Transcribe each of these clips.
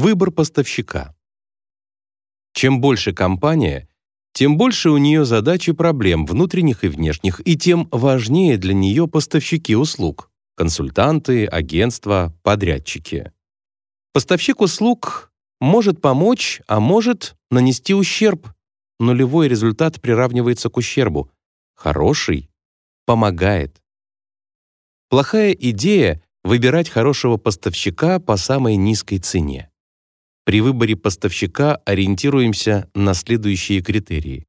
Выбор поставщика. Чем больше компания, тем больше у нее задач и проблем внутренних и внешних, и тем важнее для нее поставщики услуг — консультанты, агентства, подрядчики. Поставщик услуг может помочь, а может нанести ущерб. Нулевой результат приравнивается к ущербу. Хороший помогает. Плохая идея — выбирать хорошего поставщика по самой низкой цене. При выборе поставщика ориентируемся на следующие критерии.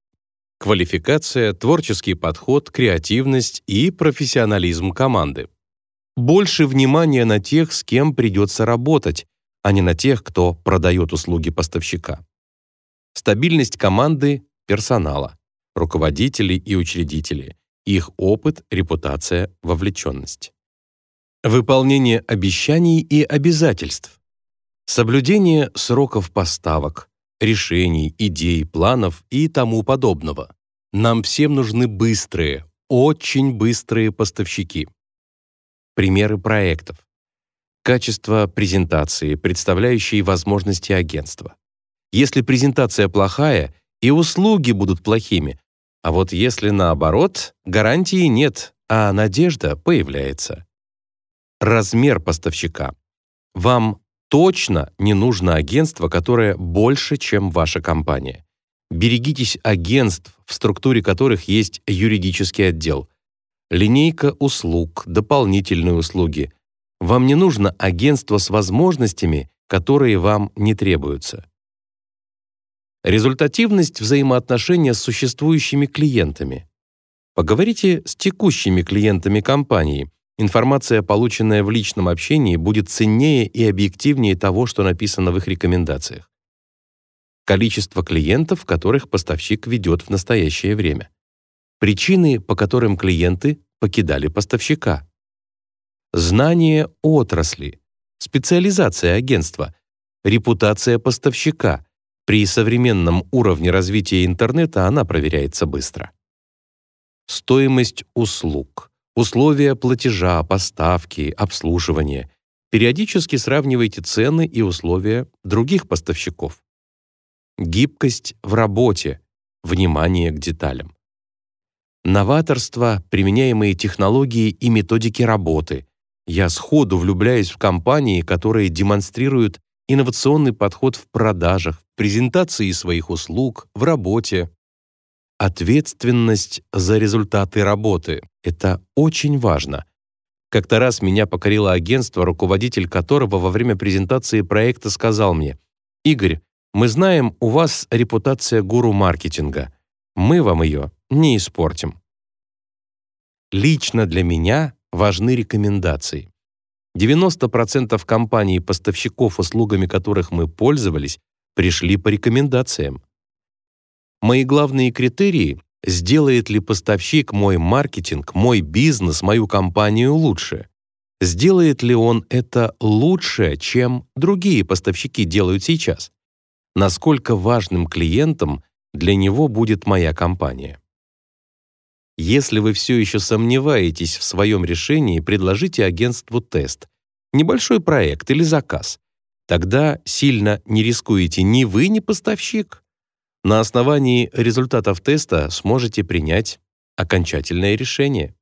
Квалификация, творческий подход, креативность и профессионализм команды. Больше внимания на тех, с кем придется работать, а не на тех, кто продает услуги поставщика. Стабильность команды, персонала, руководителей и учредителей, их опыт, репутация, вовлеченность. Выполнение обещаний и обязательств. Соблюдение сроков поставок, решений, идей, планов и тому подобного. Нам всем нужны быстрые, очень быстрые поставщики. Примеры проектов. Качество презентации, представляющей возможности агентства. Если презентация плохая, и услуги будут плохими, а вот если наоборот, гарантии нет, а надежда появляется. Размер поставщика. Вам точно не нужно агентство, которое больше, чем ваша компания. Берегитесь агентств, в структуре которых есть юридический отдел. Линейка услуг, дополнительные услуги. Вам не нужно агентство с возможностями, которые вам не требуются. Результативность взаимоотношения с существующими клиентами. Поговорите с текущими клиентами компании – Информация, полученная в личном общении, будет ценнее и объективнее того, что написано в их рекомендациях. Количество клиентов, которых поставщик ведет в настоящее время. Причины, по которым клиенты покидали поставщика. Знание отрасли, специализация агентства, репутация поставщика. При современном уровне развития интернета она проверяется быстро. Стоимость услуг условия платежа, поставки, обслуживания. Периодически сравнивайте цены и условия других поставщиков. Гибкость в работе, внимание к деталям. Новаторство, применяемые технологии и методики работы. Я сходу влюбляюсь в компании, которые демонстрируют инновационный подход в продажах, в презентации своих услуг, в работе. Ответственность за результаты работы — это очень важно. Как-то раз меня покорило агентство, руководитель которого во время презентации проекта сказал мне, «Игорь, мы знаем, у вас репутация гуру маркетинга. Мы вам ее не испортим». Лично для меня важны рекомендации. 90% компаний-поставщиков, услугами которых мы пользовались, пришли по рекомендациям. Мои главные критерии — сделает ли поставщик мой маркетинг, мой бизнес, мою компанию лучше? Сделает ли он это лучше, чем другие поставщики делают сейчас? Насколько важным клиентом для него будет моя компания? Если вы все еще сомневаетесь в своем решении, предложите агентству тест, небольшой проект или заказ. Тогда сильно не рискуете ни вы, ни поставщик. На основании результатов теста сможете принять окончательное решение.